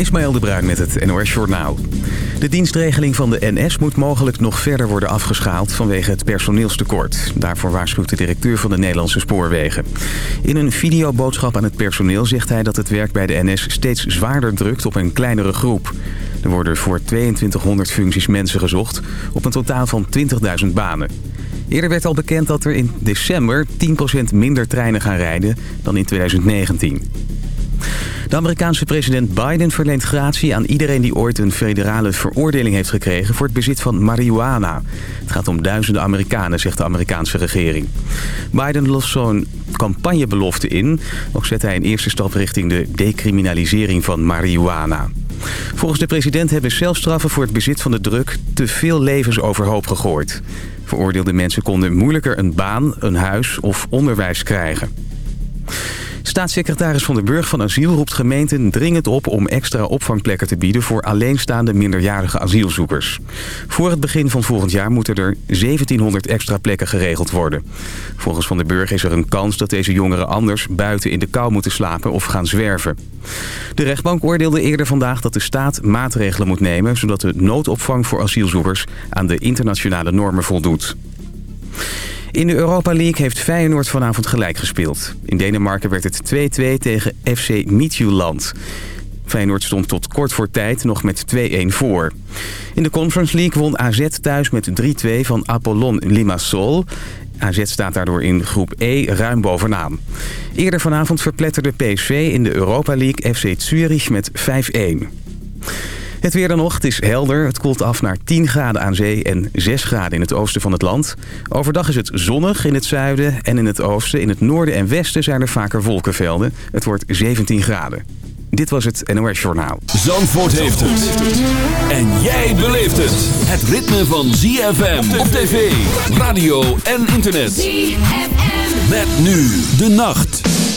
Ismaël de Bruin met het NOS Journaal. De dienstregeling van de NS moet mogelijk nog verder worden afgeschaald vanwege het personeelstekort. Daarvoor waarschuwt de directeur van de Nederlandse Spoorwegen. In een videoboodschap aan het personeel zegt hij dat het werk bij de NS steeds zwaarder drukt op een kleinere groep. Er worden voor 2200 functies mensen gezocht op een totaal van 20.000 banen. Eerder werd al bekend dat er in december 10% minder treinen gaan rijden dan in 2019. De Amerikaanse president Biden verleent gratie aan iedereen die ooit een federale veroordeling heeft gekregen voor het bezit van marihuana. Het gaat om duizenden Amerikanen, zegt de Amerikaanse regering. Biden lost zo'n campagnebelofte in. Ook zet hij een eerste stap richting de decriminalisering van marihuana. Volgens de president hebben celstraffen voor het bezit van de druk te veel levens overhoop gegooid. Veroordeelde mensen konden moeilijker een baan, een huis of onderwijs krijgen. Staatssecretaris Van der Burg van Asiel roept gemeenten dringend op om extra opvangplekken te bieden voor alleenstaande minderjarige asielzoekers. Voor het begin van volgend jaar moeten er 1700 extra plekken geregeld worden. Volgens Van der Burg is er een kans dat deze jongeren anders buiten in de kou moeten slapen of gaan zwerven. De rechtbank oordeelde eerder vandaag dat de staat maatregelen moet nemen zodat de noodopvang voor asielzoekers aan de internationale normen voldoet. In de Europa League heeft Feyenoord vanavond gelijk gespeeld. In Denemarken werd het 2-2 tegen FC Midtjylland. Feyenoord stond tot kort voor tijd nog met 2-1 voor. In de Conference League won AZ thuis met 3-2 van Apollon Limassol. AZ staat daardoor in groep E ruim bovenaan. Eerder vanavond verpletterde PSV in de Europa League FC Zurich met 5-1. Het weer dan nog, het is helder. Het koelt af naar 10 graden aan zee en 6 graden in het oosten van het land. Overdag is het zonnig in het zuiden en in het oosten. In het noorden en westen zijn er vaker wolkenvelden. Het wordt 17 graden. Dit was het NOS Journaal. Zandvoort heeft het. En jij beleeft het. Het ritme van ZFM op tv, radio en internet. ZFM. Met nu de nacht.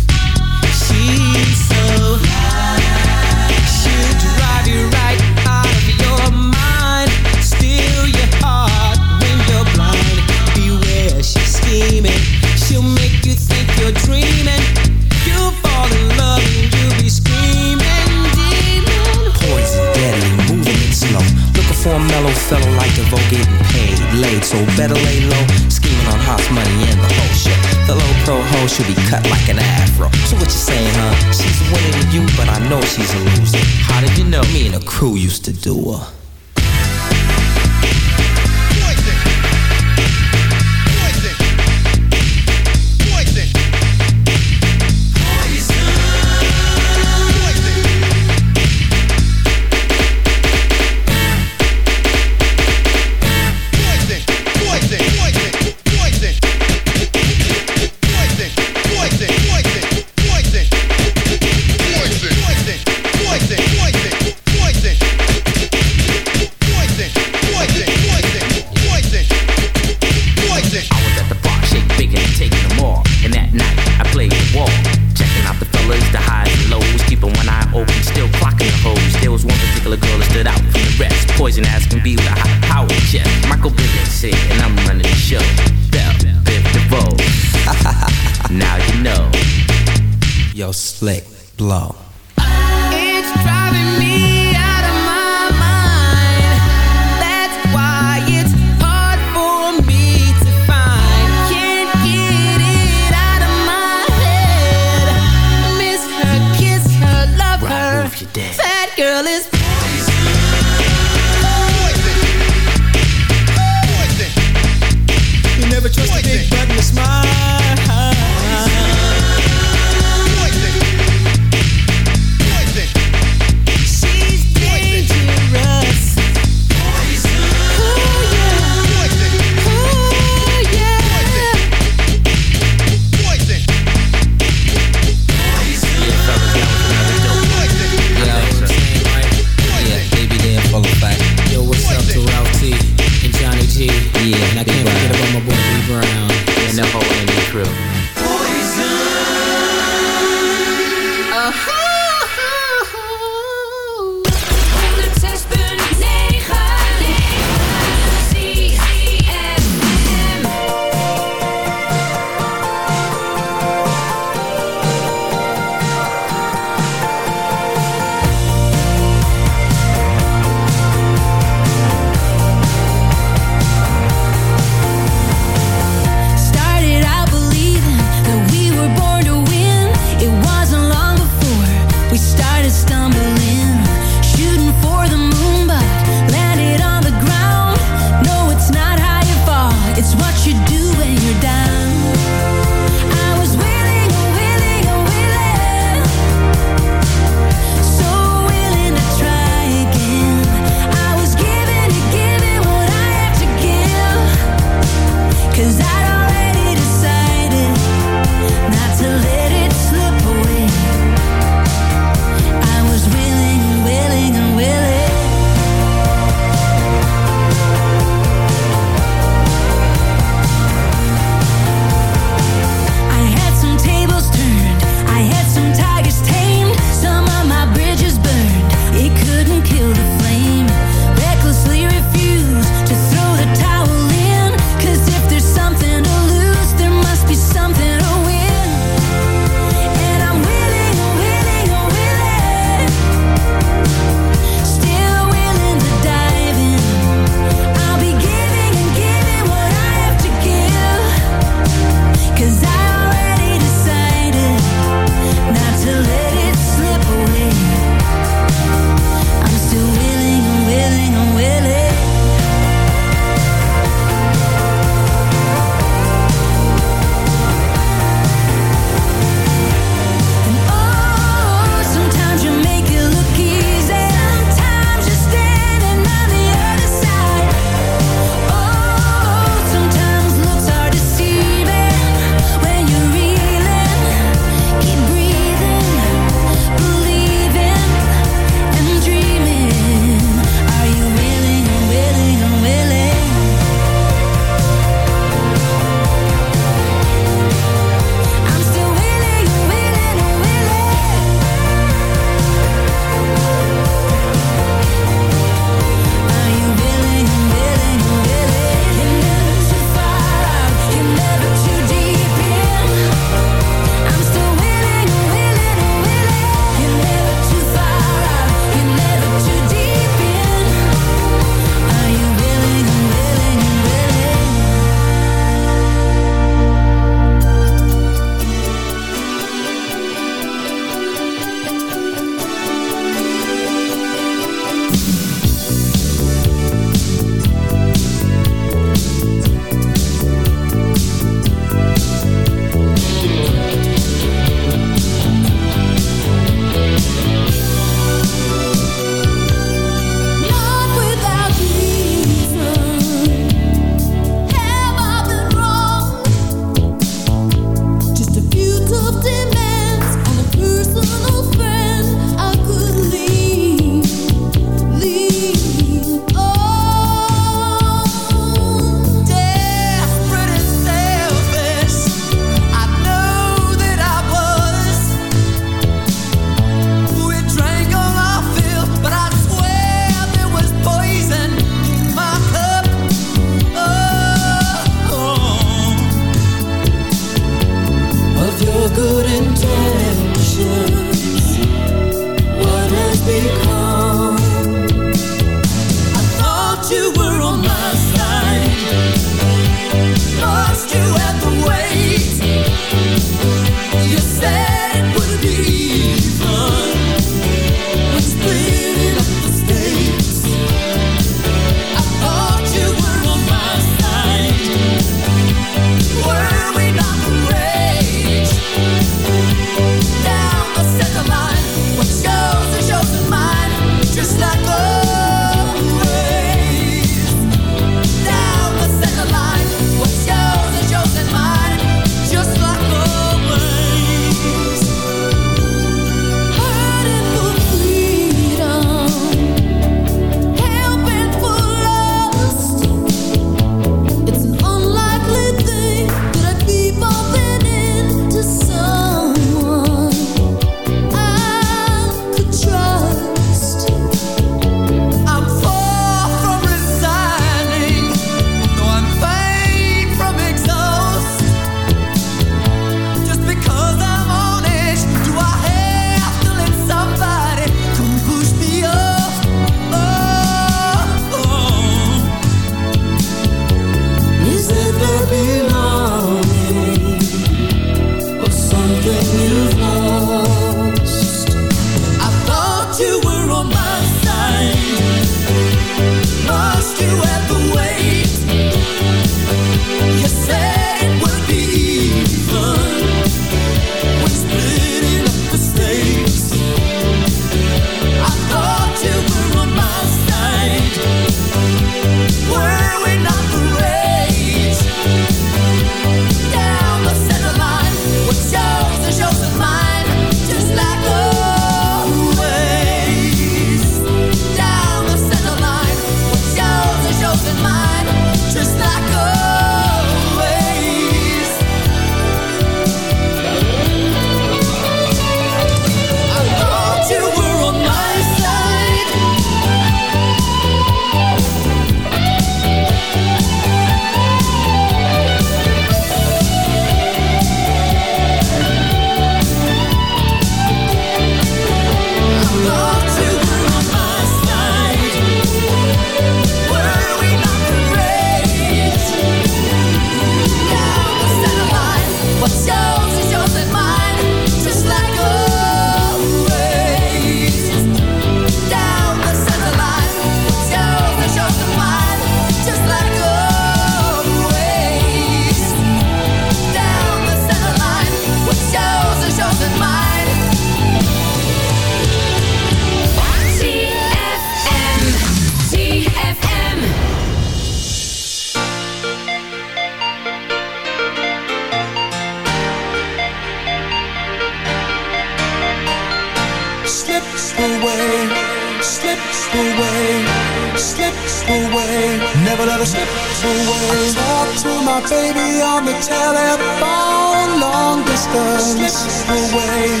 slips away,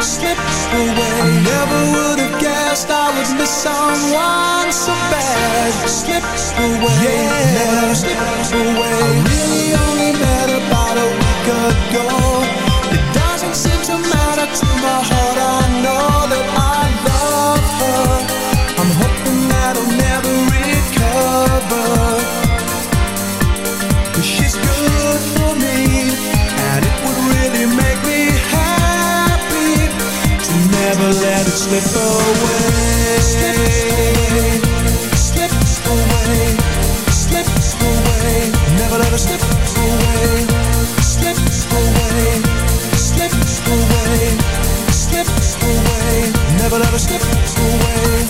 slips away. I never would have guessed I would miss someone so bad. Slips away, yeah. never slips away. I really only met about a week ago. could slip away. Slip away, slip away, slip away. Never let us slip away. Slip away, slip away, slip away. Never let us slip away.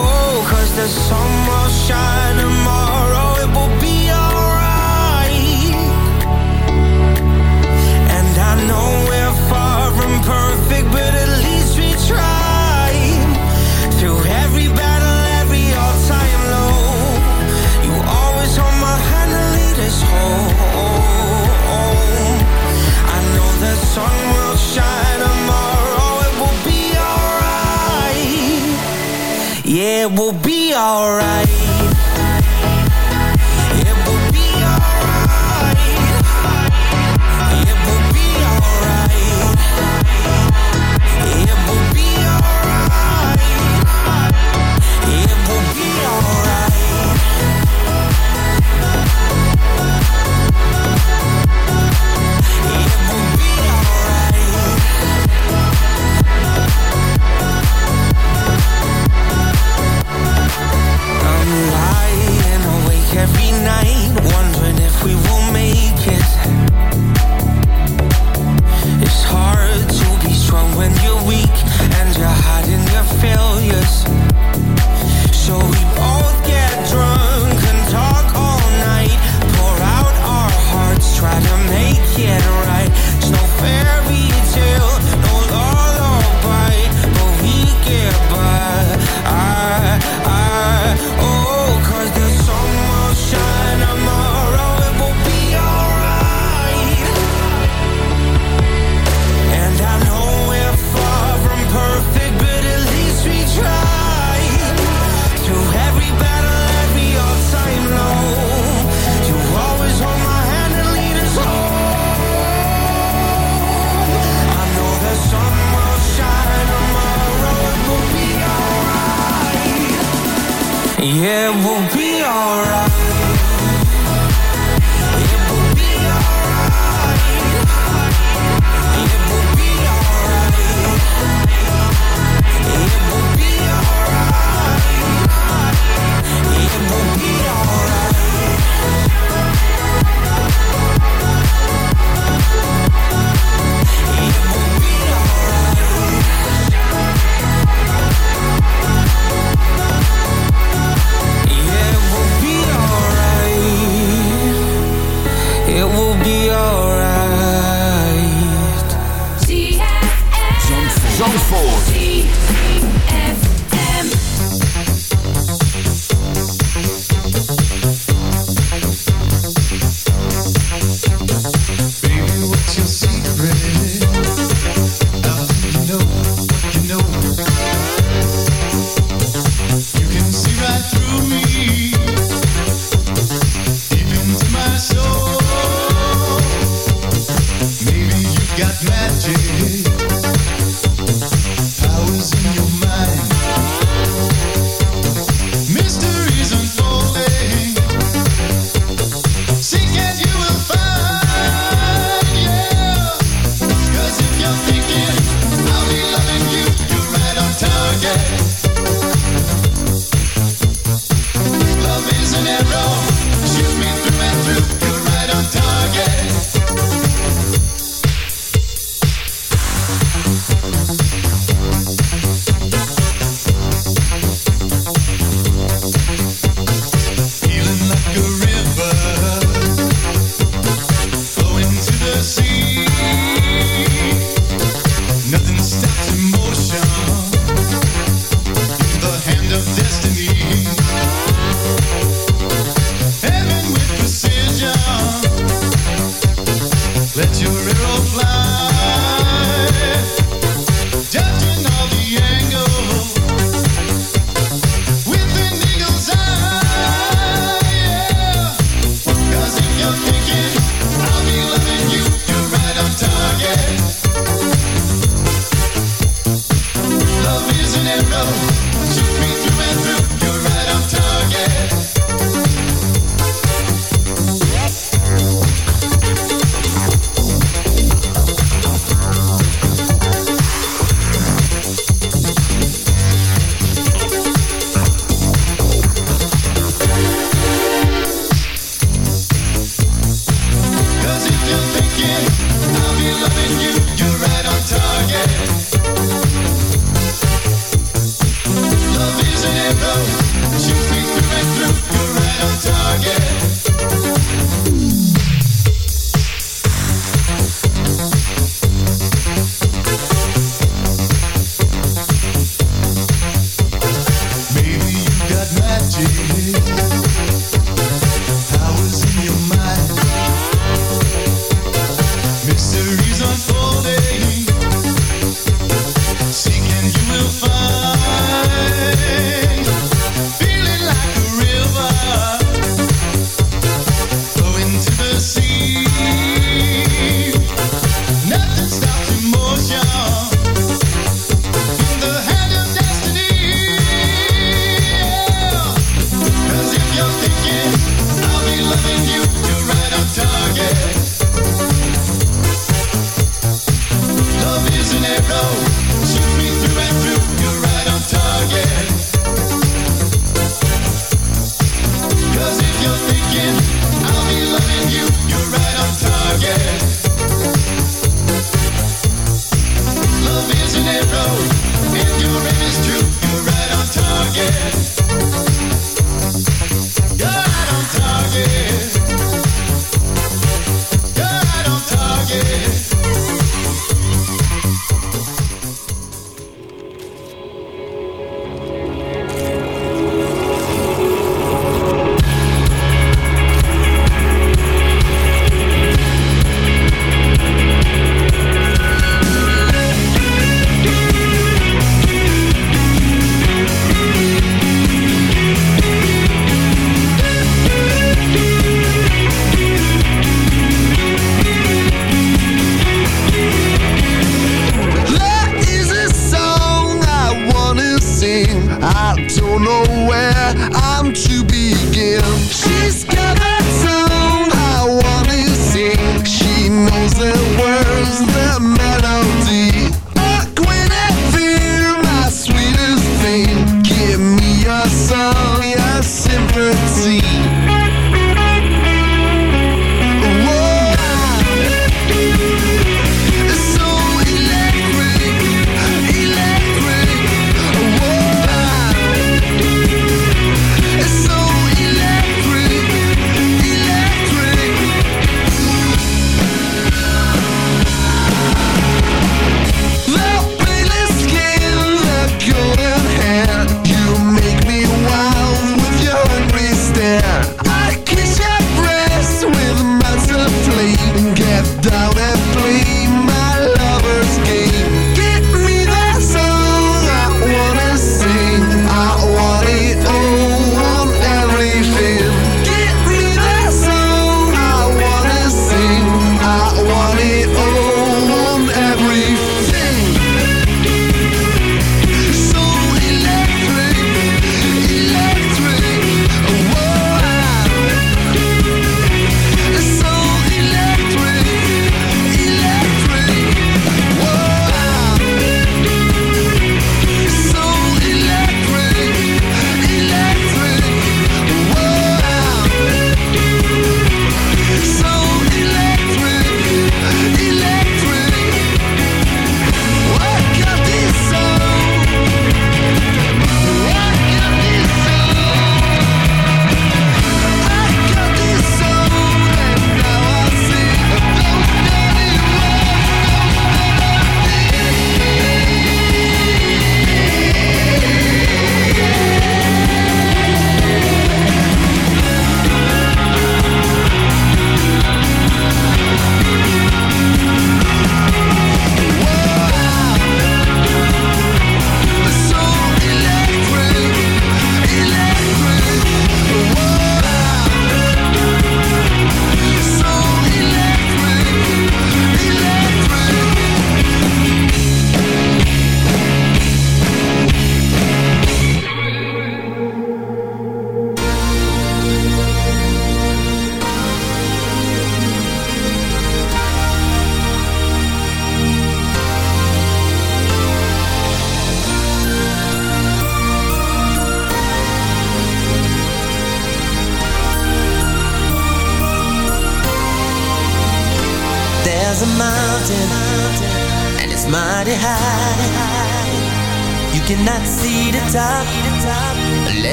the sun will shine tomorrow, it will be alright. And I know we're far from perfect, but at least we try. Through every battle, every all-time low, you always hold my hand lead us home. I know the sun will shine tomorrow, it will be alright. Yeah, we'll be alright. every night, wondering if we will make it. through. Shoot me through and.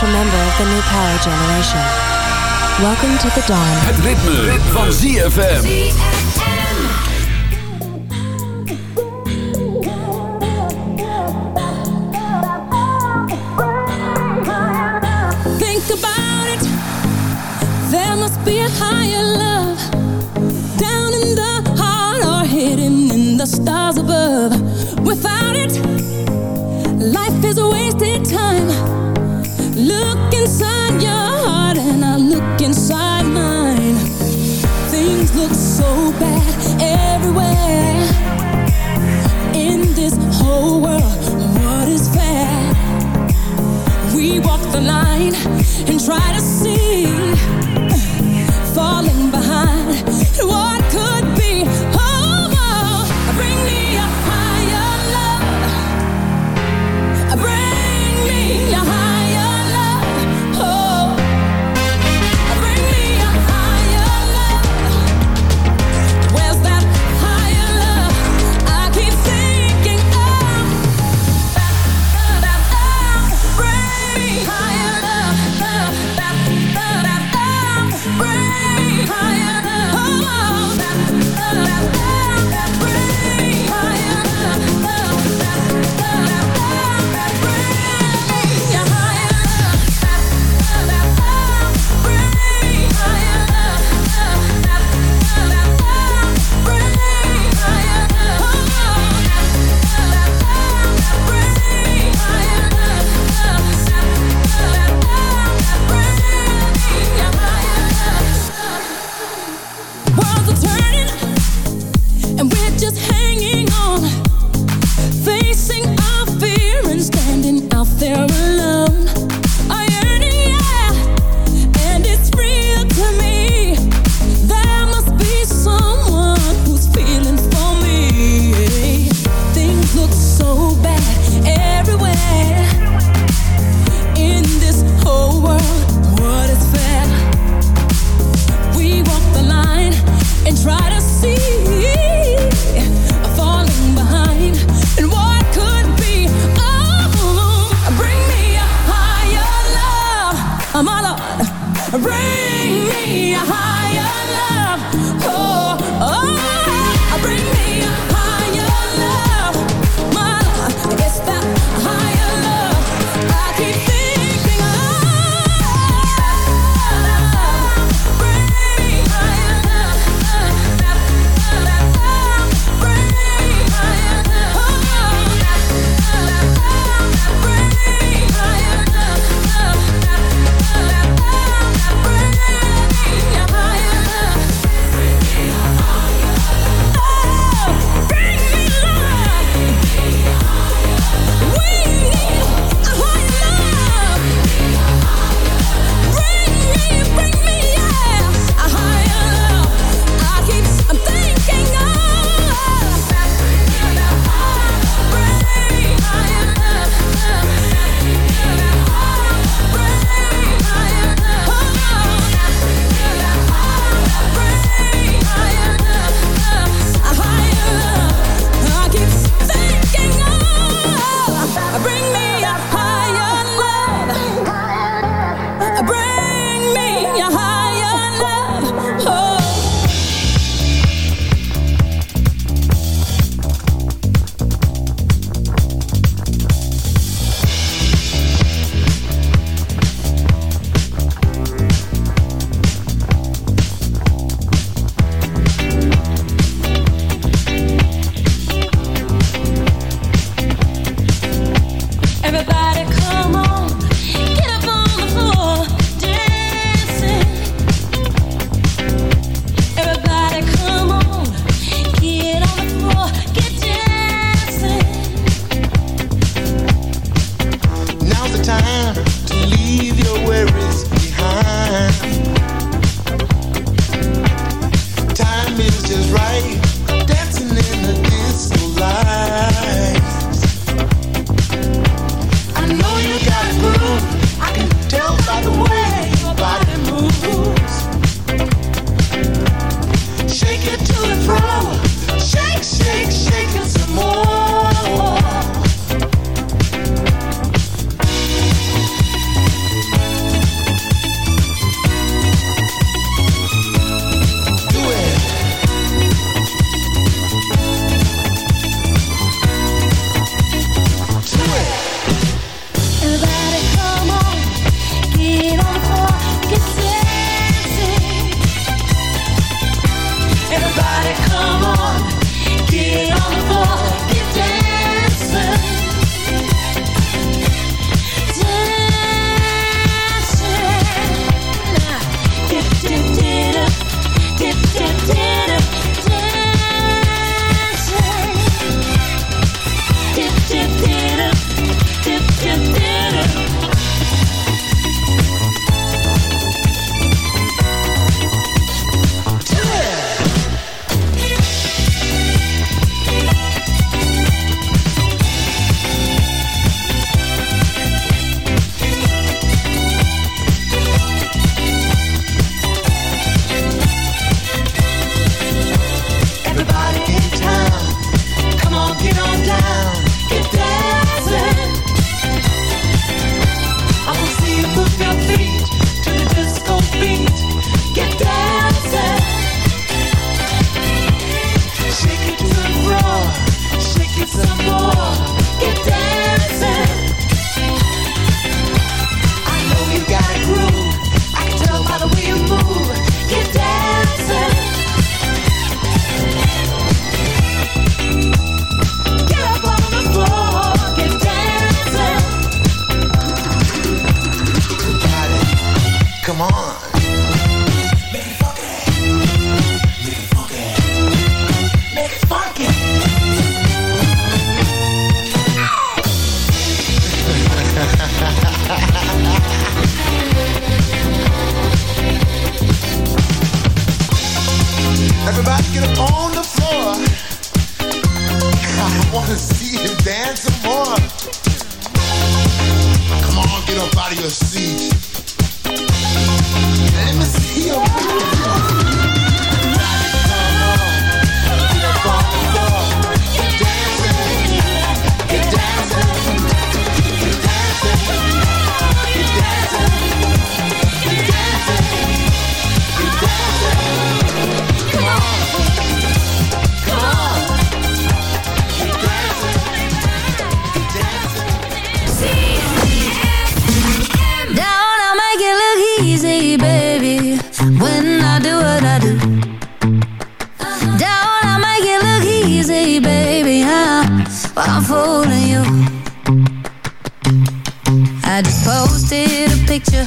essential member of the new power generation. Welcome to the dawn. Het ritme, ritme. van ZFM. and try to painted a picture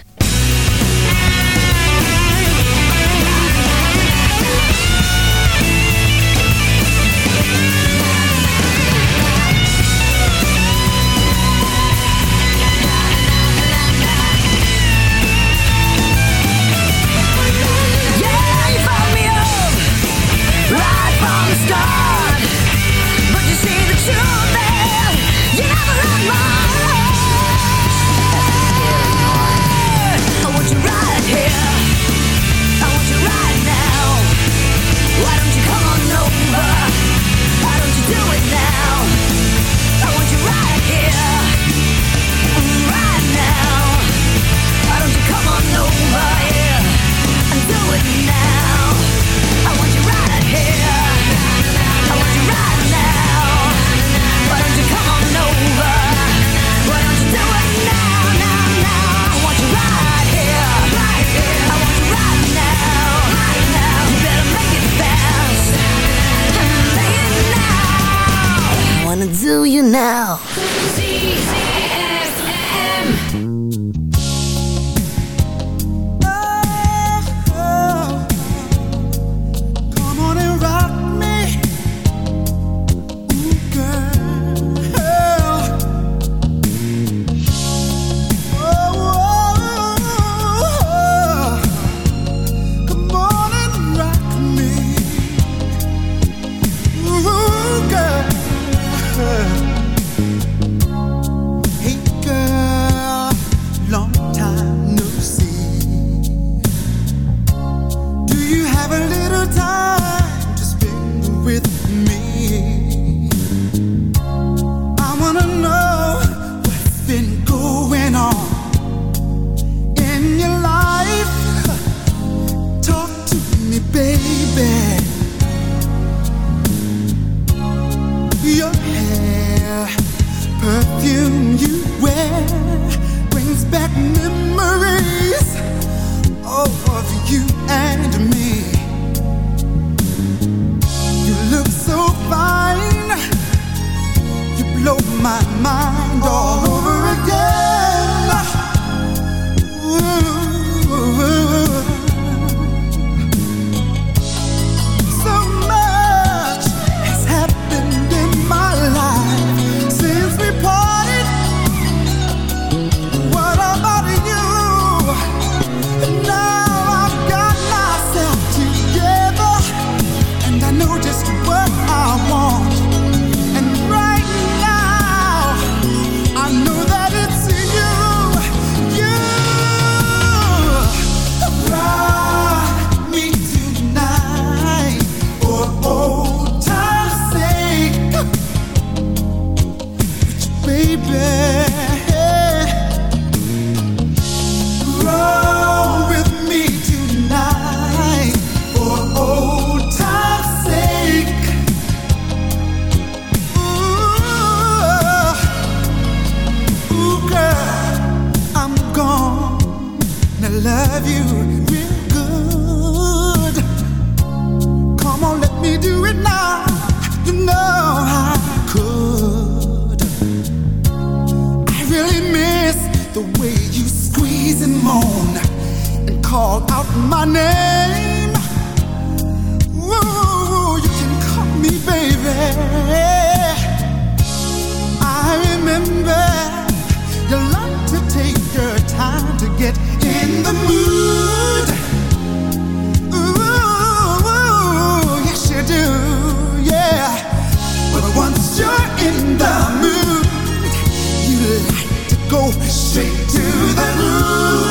Ooh.